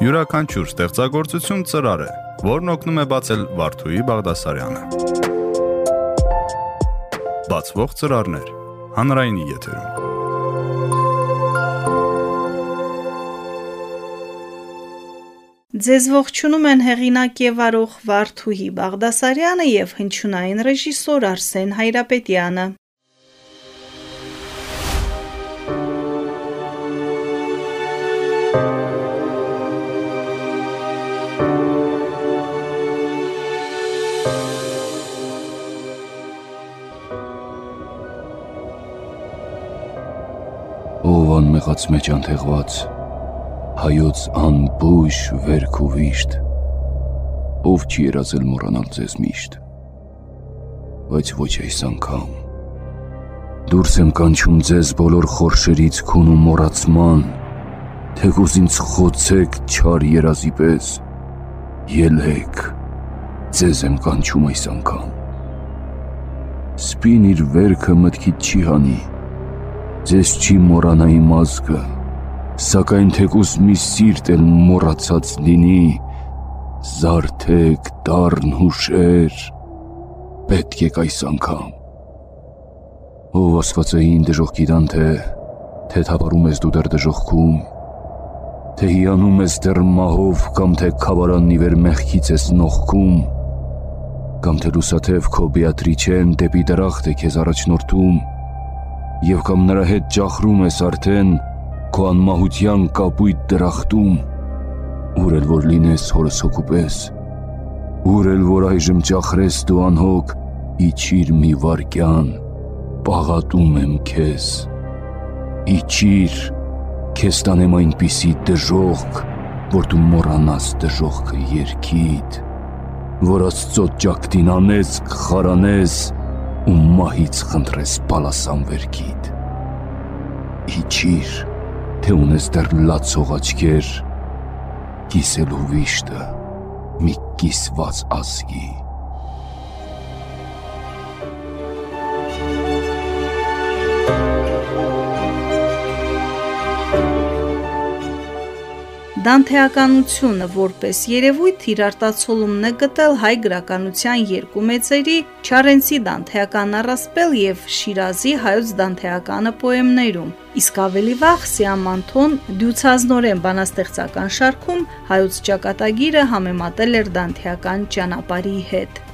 Յուրաքանչյուր ստեղծագործություն ծրար է, որն օգնում է բացել Վարդուհի Բաղդասարյանը։ Բացվող ծրարներ հանրայինի եթերում։ Ձեզ ողջունում են հեղինակ եւ արող Վարդուհի Բաղդասարյանը եւ հնչյունային ռեժիսոր Արսեն Հայրապետյանը։ Անմեղած մեջ անթեղված հայոց անբույշ վերք ու վիշտ ով չի երազել մոռանալ ձեզ միշտ բայց ոչ այս անգամ դուրս եմ կանչում ձեզ բոլոր խորշերից քուն ու մոռացման թեկուզ ինձ խոցեք չար երազի պես ելեք ձեզ եմ կանչում այս անգամ սպին իր վերքը մտքիդ չի հանի ձեզ չի մոռանա իմ ազգը Սակայն թեկուս մի սիրտ էլ մոռացած լինի, զարթեք դառն հուշեր, պետք եք այս անգամ։ Ով ասվածային դժող գիտան թե, թե թապարում ես դու դեր դժողքում, թե հիանում ես դեր մահով կամ թե կավարաննի վեր մեղքից ես նողքում, կամ թե լուսաթև քո բիատրիչեն դեպի դրախտ է քեզ առաջնորդում, և կամ նրա հետ ճախրում ես արդեն, քո անմահության կապույտ դրախտում, ուր էլ որ լինես հորս հոգու պես, ուր էլ որ այժմ ճախրես դու անհոգ, իջիր մի վարկյան, պաղատում եմ քեզ, իջիր, քեզ տանեմ այնպիսի դժողք, որ դու մորանաս դժողքը երկիդ, որ աստծոտ ճակտին անես, կխարանես, ու մահից խնդրես պալասան վերքիդ։ Իջիր, թե ունես դեռ լացող աչքեր, կիսելու վիշտը մի կիսված ազգի։ Դանթեականությունը որպես երևույթ իր արտացոլումն է գտել հայ գրականության երկու մեծերի՝ Չարենցի Դանթեական առասպել եւ Շիրազի հայոց Դանթեականը պոեմներում։ Իսկ ավելի վաղ Սիամանթոն դյուցազնորեն բանաստեղծական շարքում հայոց ճակատագիրը համեմատել էր Դանթեական ճանապարհի հետ։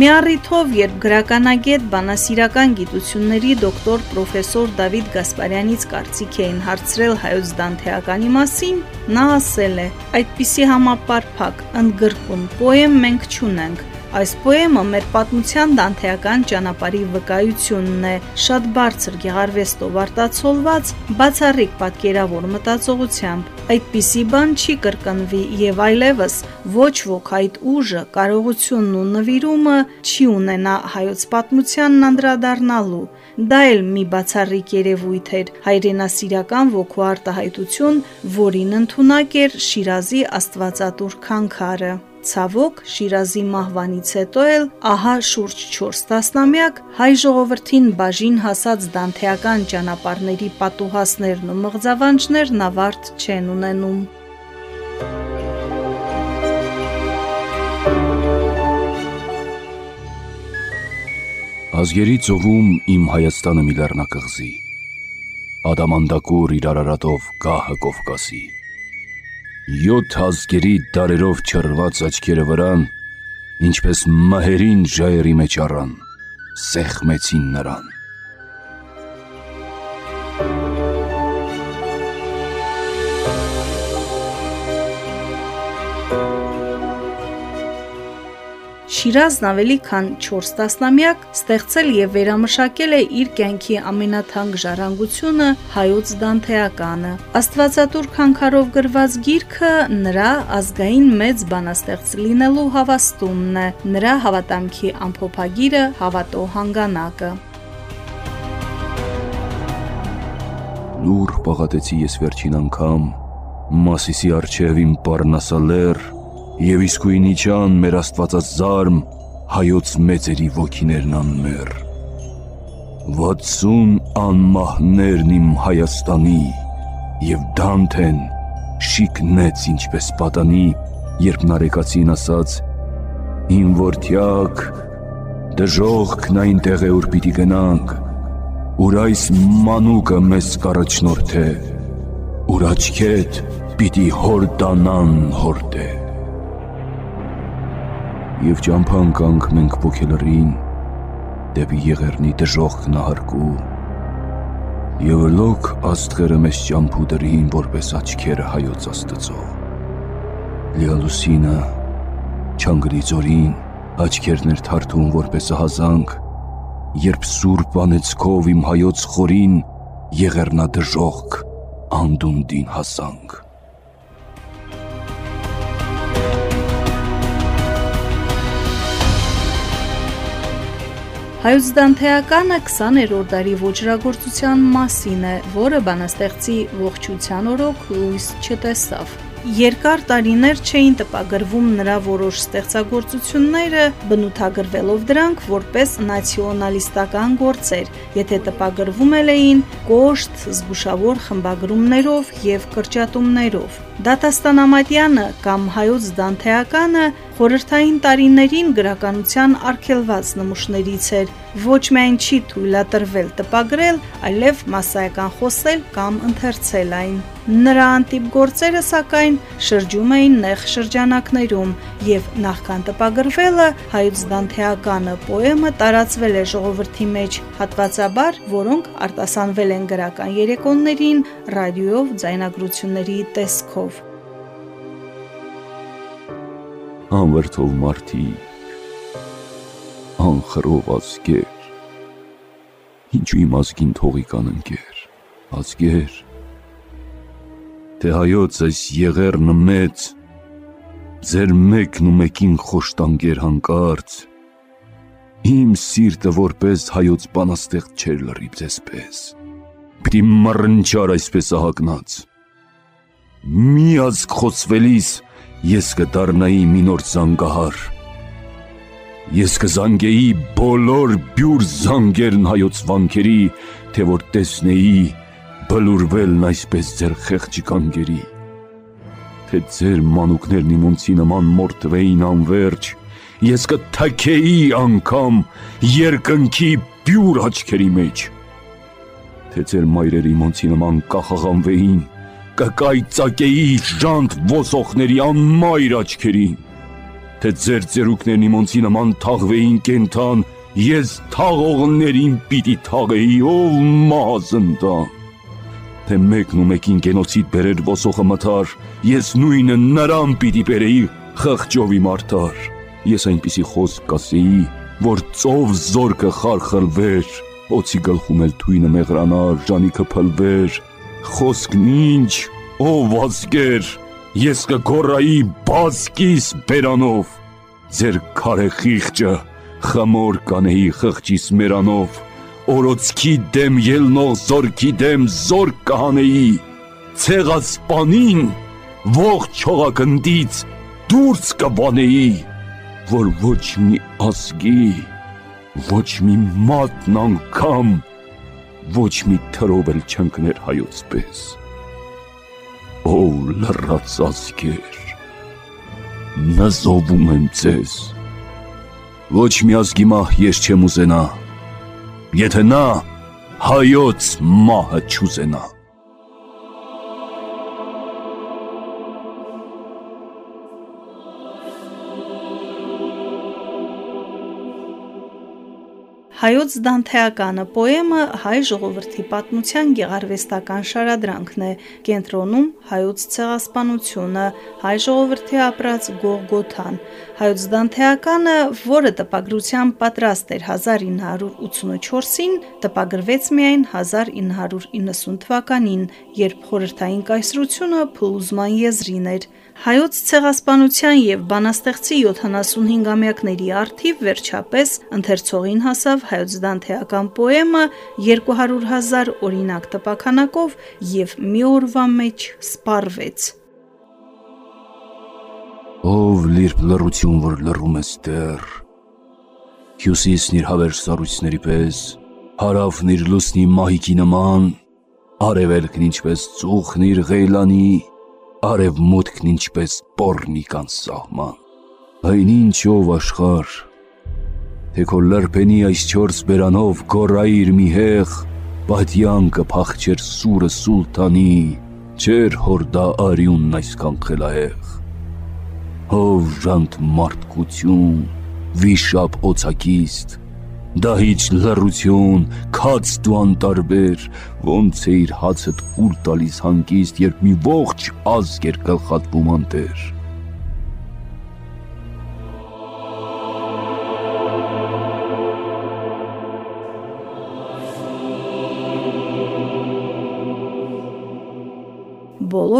Մի առիթով, երբ գրականագետ բանասիրական գիտությունների դոկտոր պրոֆեսոր Դավիթ Գասպարյանից կարծիք էին հարցրել հայոց դանթեականի մասին, նա ասել է. «Այդպիսի համապարփակ, ընդգրկուն պոեմ մենք չունենք, Այս պոեմը մեր պատմության դանթեական ճանապարհի վկայությունն է, շատ բարձր գեղարվեստով արտացոլված, բացառիկ պատկերավոր մտածողությամբ։ Այդպիսի բան չի կրկնվի եւ այլևս ոչ ոք այդ ուժը, կարողությունն ու նվիրումը չի ունենա հայոց պատմությանն անդրադառնալու։ Դա էլ մի բացառիկ երևույթ էր, հայրենասիրական ոգու արտահայտություն, որին ընդունակ էր Շիրազի Աստվածատուր քանքարը։ Ցավոք, Շիրազի մահվանից հետո էլ ահա շուրջ 4 տասնամյակ հայ ժողովրդին բաժին հասած դանթեական ճանապարհների պատուհասներն ու մղձավանջներն ավարտ չեն ունենում։ Ազգերի ծովում իմ Հայաստանը մի լեռնակղզի, ադամանդակուր իր արարատով գահը Կովկասի յոթ ազգերի դարերով չռված աչքերը վրան, ինչպես մահերին ժայերի մեջ առան, սեղմեցին նրան։ Շիրազն ավելի քան 4 տասնամյակ ստեղծել եւ վերամշակել է իր կյանքի ամենաթանկ ժառանգությունը հայոց դանթեականը։ Աստվածատուր քանքարով գրված գիրքը նրա ազգային մեծ բանաստեղծ լինելու հավաստումն է, նրա հավատամքի ամփոփագիրը հավատո հանգանակը։ Լուր պաղատեցի ես վերջին անգամ Մասիսի արջև իմ պարնասալեր Եվ իսկույն իջան մեր աստվածած զարմ, հայոց մեծերի ոգիներն անմեր։ 60 անմահներն իմ Հայաստանի եւ Դանթեն շիկնեց ինչպես պատանի, երբ նարեկացին ասաց. «Իմ որդյակ, դժողքն այնտեղ է ուր պիտի գնանք, ուր այս մանուկը մեզ կառաջնորդ է, ուր աչքետ պիտի հորդանան հորդե» եւ ճամփան կանք մենք ոգելրին դեպի եղերնի դժող նահարկու եւ լոք աստղերը մեզ ճամփու դրին որպես աչքերը հայոց աստծո լիալուսինը չանգրի ձորին աչքերներ թարթուն որպես հազանք երբ սուրբ անեցքով իմ հայոց խորին եղերնա դժողք անդունդին հասանք Հայոց դանթեականը 20-րդ դարի ոչրագործության մասին է, որը բանաստեղծի ողջության օրոք լույս չտեսավ։ Երկար տարիներ չէին տպագրվում նրա որոշ ստեղծագործությունները, բնութագրվելով դրանք որպես նացիոնալիստական գործեր, եթե տպագրվում էին կոշտ, զգուշավոր խմբագրումներով եւ կրճատումներով։ Դատաստանամատյանը կամ հայոց դանթեականը խորհրդային տարիներին գրականության արգելված նմուշներից էր, ոչ միայն չի թույլատրվել տպագրել, այլև massայական խոսել կամ ընթերցել այն։ Նրա անտիպ գործերը սակայն շրջում էին նեղ շրջանակներում եւ նախքան տպագրվելը հայոց դանթեականը պոեմը տարածվել է ժողովրդի մեջ հատվածաբար, որոնք արտասանվել են գրական երեկոներին ռադիոյով ձայնագրությունների տեսքով անվերթով մարդի անխրով ազգեր ինչու իմ ազգին թողի կան ընկեր ազգեր թե հայոց այս եղերնը մեծ ձեր մեկն ու մեկին խոշտանգեր հանկարծ իմ սիրտը որպես հայոց բանաստեղ չեր լրիվ ձեզպես պիտի մռնչար այսպես ահագնած մի ազգ խոսվելիս ես կդառնայի մի նոր զանգահար։ Ես կզանգեի բոլոր բյուր զանգերն հայոց վանքերի, թե որ տեսնեի բլուրվելն այսպես ձեր խեղճի կանգերի։ Թե ձեր մանուկներն իմ ունցի նման մորթվեին անverջ, ես կթքեի անգամ երկնքի բյուր աչքերի մեջ։ Թե ձեր մայրերի ոնցի նման կախաղանվեին, կկայծակեի ժանտ ոսոխների անմայր աչքերին, թե ձեր ծերուկներն իմոնցի նման թաղվեին կենթան, ես թաղողներին պիտի թաղեի ով մազնդան, թե մեկն ու մեկին գենոցիդ բերեր ոսոխը մթար, ես նույնը նրան պիտի բերեի խղճովի մարդար, ես այնպիսի խոսք կասեի, որ ծով զորքը խարխլվեր, օծի գլխում էլ թույնը մեղրանար, ժանիքը փլվեր, խոսքն ինչ, ով ազգեր, ես կգորայի բազկիս բերանով, ձեր քարե խիղճը խմոր կանեի խղճիս մերանով, օրոցքի դեմ ելնող զորքի դեմ զոր կհանեի, ցեղասպանին ողջ չողակնդից դուրս կբանեի, որ ոչ մի ազգի, ոչ մի մատն անգամ ոչ մի թրով էլ չընկներ հայոց պես։ Ով լրաց ազգեր, նզովում եմ ձեզ, ոչ մի ազգի մահ ես չեմ ուզենա, եթե նա հայոց մահը չուզենա։ Հայոց Դանթեականը պոեմը հայ ժողովրդի պատմության գեղարվեստական շարադրանքն է, կենտրոնում հայոց ցեղասպանությունը, հայ ժողովրդի ապրած Գողգոթան։ Հայոց Դանթեականը, որը տպագրության պատրաստ էր 1984-ին, տպագրվեց միայն 1990 թվականին, երբ խորհրդային կայսրությունը փլուզման եզրին էր։ Հայոց ցեղասպանության եւ բանաստեղծի 75-ամյակների արթիվ վերջապես ընթերցողին հասավ հայոց դանթեական պոեմը 200.000 օրինակ տպականակով եւ մի օրվա մեջ սպառվեց։ Ով լիրբ լռություն որ լռում ես դեռ, Հյուսիսն իր հավերժ սառույցների պես, հարավն իր լուսնի մահիկի նման, արևելքն ինչպես ծուխն իր ղեյլանի, արևմուտքն ինչպես պորնի կան սահման։ Այն ինչով աշխար, թե քո լրբենի այս չորս բերանով գորայիր մի հեղ, պատյան կփախչեր սուրը սուլտանի, չեր հորդա արյունն այսքան խելահեղ։ Հով ժանտ մարդկություն, վիշապ օցակիստ, դահիճ լռություն, քաց դու անտարբեր, ոնց է իր հացդ ուր տալիս հանկիստ, երբ մի ողջ ազգ էր գլխատվում անտեր։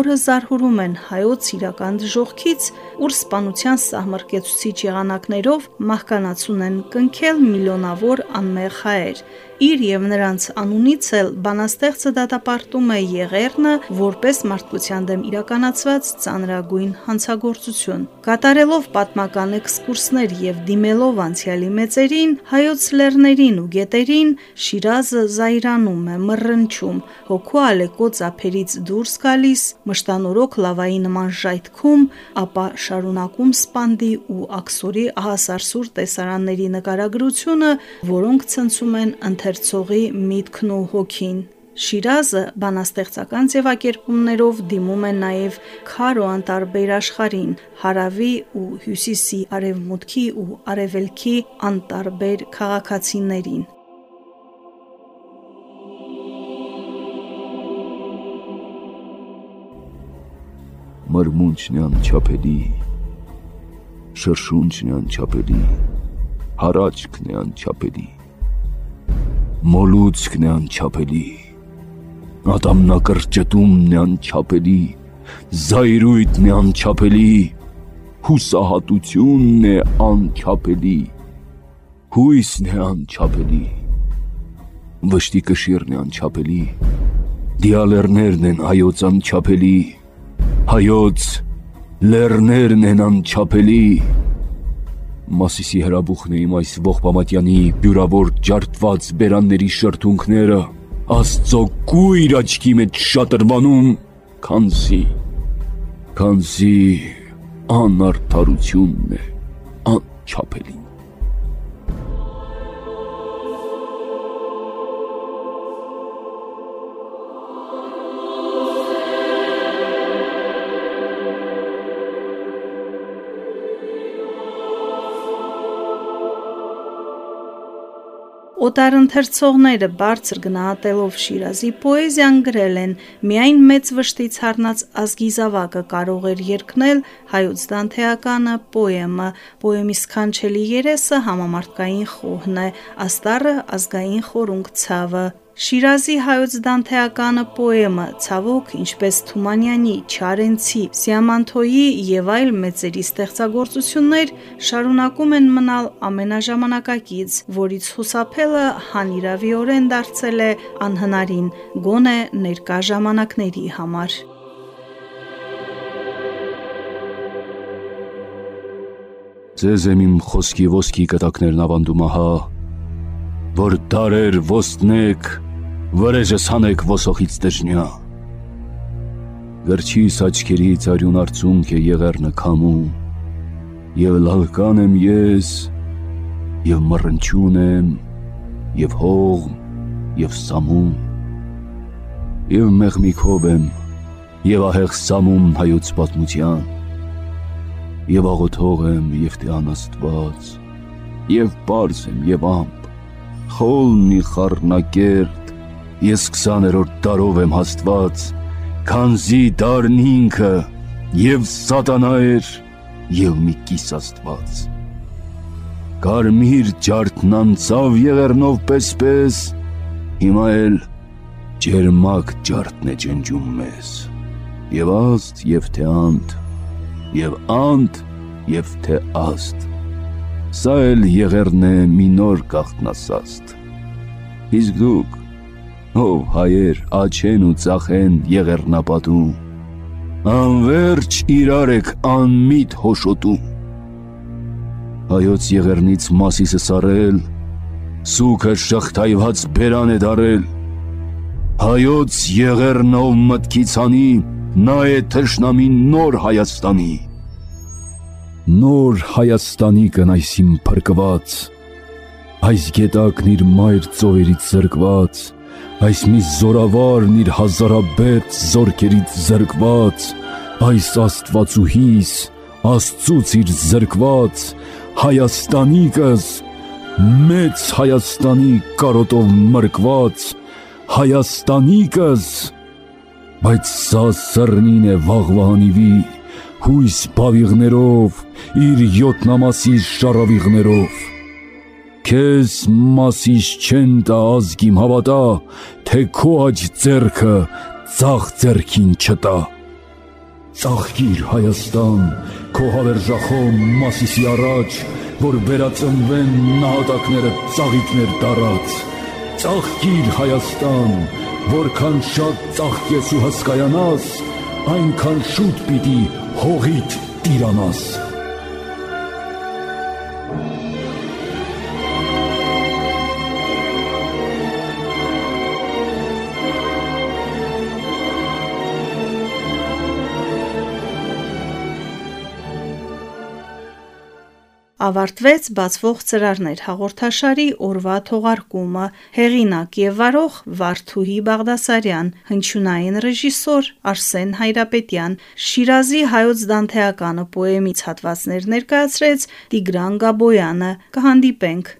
բոլորը զարհուրում են հայոց իրական դժողքից, ուր սպանության սահմռկեցուցիչ եղանակներով մահկանացուն են կնքել միլիոնավոր անմեղ հայեր։ Իր եւ նրանց անունից էլ բանաստեղծը դատապարտում է Եղեռնը որպես մարդկության դեմ իրականացված ծանրագույն հանցագործություն։ Կատարելով պատմական էքսկուրսներ եւ դիմելով անցյալի մեծերին, հայոց լեռներին ու գետերին, Շիրազը զայրանում է, մռնչում, հոգու ալեկոծ ափերից դուրս գալիս, մշտանորոք լավայի նման ժայթքում, ապա շարունակում սպանդի ու աքսորի ահասարսուր տեսարանների նկարագրությունը, որոնք ցնցում են ընթերցողի միտքն ու հոգին։ Շիրազը բանաստեղծական ձևակերպումներով դիմում է նաև քար ու անտարբեր աշխարհին, հարավի ու հյուսիսի, արևմուտքի ու արևելքի անտարբեր քաղաքացիներին։ Մրմունչն է անչափելի, շրշունչն անչափելի, հարաճքն է անչափելի, մոլուցքն է անչափելի, ատամնակրճտումն է անչափելի, զայրույթն է անչափելի, հուսահատությունն է անչափելի, հույսն է անչափելի, վշտի կշիռն է անչափելի, դիալերներն են հայոց անչափելի, հայոց լեռներն են անչափելի Մասիսի հրաբուխն է իմ այս ողբամատյանի բյուրավոր ջարդված բերանների շրթունքները Աստծո կույր աչքի մեջ շատրվանում քանզի քանզի անարդարությունն է անչափելի Օտարընթերցողները բարձր գնահատելով Շիրազի պոեզիան գրել են. միայն մեծ վշտից հառնած ազգի զավակը կարող էր երկնել հայոց դանթեականը պոեմը։ Պոեմի սքանչելի երեսը համամարտկային խոհն է, աստառը ազգային խորունգ ցավը։ Շիրազի հայոց դանթեականը պոեմը, ցավոք, ինչպես Թումանյանի, Չարենցի, Սիամանթոյի եւ այլ մեծերի ստեղծագործություններ շարունակում են մնալ ամենաժամանակակից, որից խուսափելը հանիրավիորեն դարձել է անհնարին, գոնե ներկա ժամանակների համար։ Ձեզ եմ իմ խոսքի ոսկի կտակներն ավանդում ահա, որ դարեր ոստնեք վրեժս հանեք ոսոխից դժնյա։ Գրչիս աչքերից արյուն արցունք է եղերնը քամում, եւ լալկան եմ ես, եւ մռնչուն եմ, եւ հող, եւ սամում, եւ մեղմիքով եմ, եւ ահեղ սամում հայոց պատմության, եւ աղոթող եմ, եւ թե անաստված, եւ բարձ եմ, եւ ամպ, խոլնի խառնակեր, Ես 20-րդ տարով եմ հաստված, քանզի դարն ինքը եւ սատանա էր եւ մի կիս աստված։ Կարմիր ջարդն անցավ եղերնով պես-պես, հիմա էլ ջերմակ ջարդն է ջնջում մեզ։ Եվ աստ եւ թե անտ, եւ անտ եւ թե աստ։ Սա էլ եղերն է մի նոր գաղտնասաստ։ Իսկ դուք ով հայեր աչեն ու ծախեն եղեռնապատում անverջ իրար եք անմիտ հոշոտում հայոց եղերնից մասիսը սարել, սուքը շղթայված բերան է դարել, հայոց եղերնով մտքից անի, նա է թշնամին նոր Հայաստանի։ Նոր Հայաստանի կնայսիմ փրկված, այս գետակն իր մայր ծոերից զրկված, այս մի զորավարն իր հազարաբետ զորքերից զրկված, այս աստվածուհիս, աստծուց իր զրկված, Հայաստանիկս, մեծ Հայաստանի կարոտով մրկված, Հայաստանիկս, բայց սա սրնին է վաղվանիվի, հույս բավիղներով, իր յոտնամասիս շարավիղներով։ Քեզ մասիս չեն տա ազգիմ հավատա, թե քո աջ ձերքը ծախ ձերքին չտա։ Ծաղկիր Հայաստան, քո հավերժախոմ մասիսի առաջ, որ վերածնվեն նահատակները ծաղիկներ տարած։ Ծաղկիր Հայաստան, որքան շատ ծաղկես ու հսկայանաս, այնքան շուտ պիտի հողիդ տիրանաս։ ավարտվեց բացվող ծրարներ. հաղորդաշարի օրվա թողարկումը հեղինակ եւ վարող Վարդուհի Բաղդասարյան հնչյունային ռեժիսոր Արսեն Հայրապետյան Շիրազի հայոց դանթեականը պոեմից հատվածներ ներկայացրեց Տիգրան Գաբոյանը. Կհանդիպենք